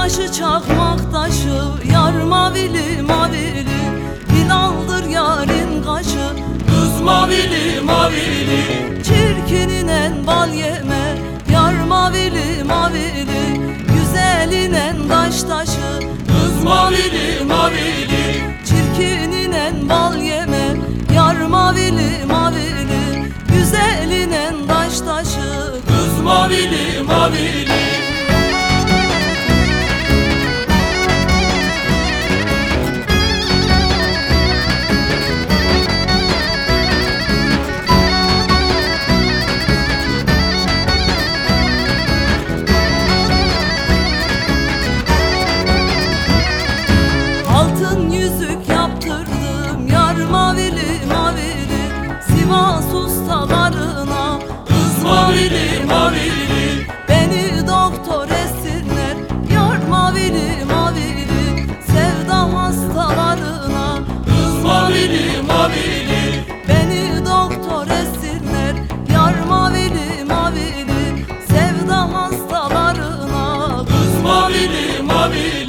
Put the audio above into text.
taşı çakmak taşı Yar mavili mavili. Hilaldır yarın kaşı Kız mavili mavili. Çirkinin en bal yeme Yar mavili mavili. Güzelin en taş taşı Kız mavili mavili. Çirkinin en bal yeme Yar mavili mavili. Güzelin en taş taşı Kız mavili mavili. mavili mavili. Beni doktor esirler yar mavili mavili. Sevda hastalarına. Kız mavili mavili. Beni doktor esirler yar mavili mavili. Sevda hastalarına. Kız mavili mavili.